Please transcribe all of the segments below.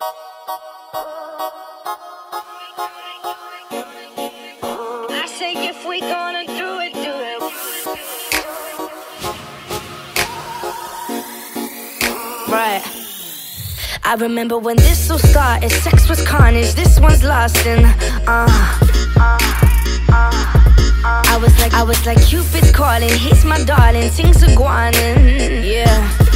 I say if we gonna do it, do it. Right. I remember when this all started. Sex was carnage. This one's lasting. Uh, uh, uh, I was like, I was like Cupid's calling. He's my darling. Things are going. Yeah.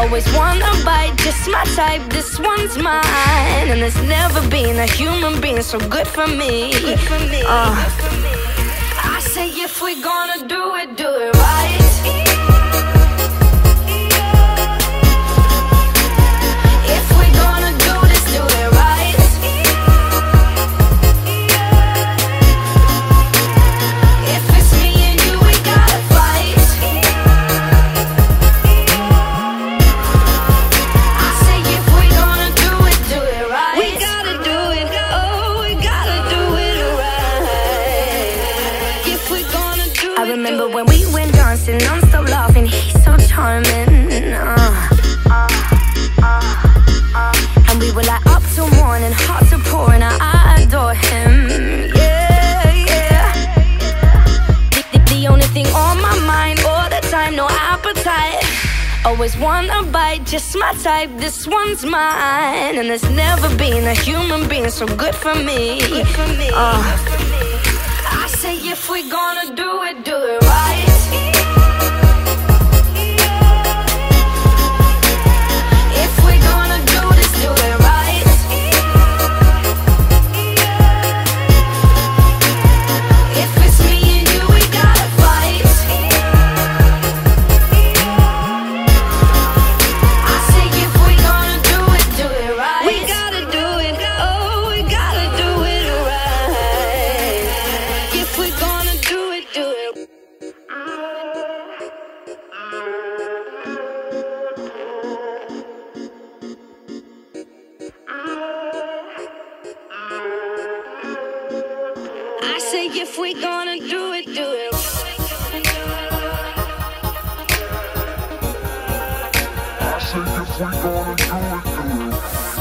Always wanna bite, just my type. This one's mine, and there's never been a human being so good for me. Good for me. Uh, I say if we're gonna do it, do it right. Remember when we went dancing, non-stop laughing. He's so charming. Uh. And we were like up till morning, hot to pouring. I, I adore him. Yeah, yeah. The, the, the only thing on my mind all the time, no appetite. Always wanna bite, just my type. This one's mine, and there's never been a human being so good for me. Good for me. Uh, If we gonna do it, do it right. If we gonna do it, do it. I say if we gonna do it, do it